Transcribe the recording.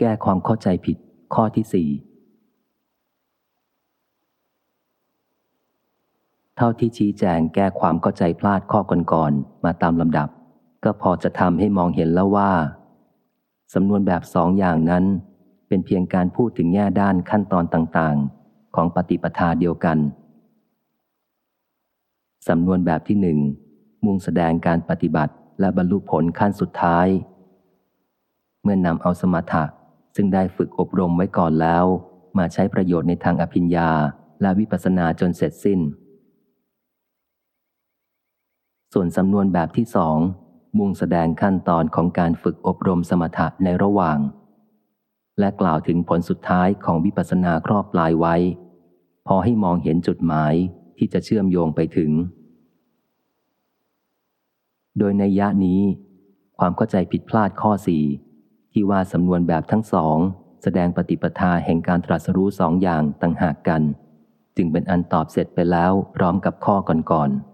แก้ความเข้าใจผิดข้อที่สี่เท่าที่ชี้แจงแก้ความเข้าใจพลาดข้อก่อนๆมาตามลำดับ ก็พอจะทำให้มองเห็นแล้วว่าสำนวนแบบสองอย่างนั้น เป็นเพียงการพูดถึงแง่ด้านขั้นตอนต่างๆ ของปฏิปทาเดียวกันสำนวนแบบที่หนึ่งมุ่งแสดงการปฏิบัติและบรรลุผลขั้นสุดท้าย เมื่อนนำเอาสมถะ ซึ่งได้ฝึกอบรมไว้ก่อนแล้ว มาใช้ประโยชน์ในทางอภิญญาและวิปัสสนาจนเสร็จสิ้น ส่วนสำนวนแบบที่สองมุ่งแสดงขั้นตอนของการฝึกอบรมสมถะในระหว่าง และกล่าวถึงผลสุดท้ายของวิปัสสนาครอบปลายไว้ พอให้มองเห็นจุดหมายที่จะเชื่อมโยงไปถึง โดยในยะนี้ ความเข้าใจผิดพลาดข้อสี่ ที่ว่าสำนวนแบบทั้งสอง แสดงปฏิปทาแห่งการตรัสรู้สองอย่างต่างหากกัน จึงเป็นอันตอบเสร็จไปแล้วพร้อมกับข้อก่อนๆ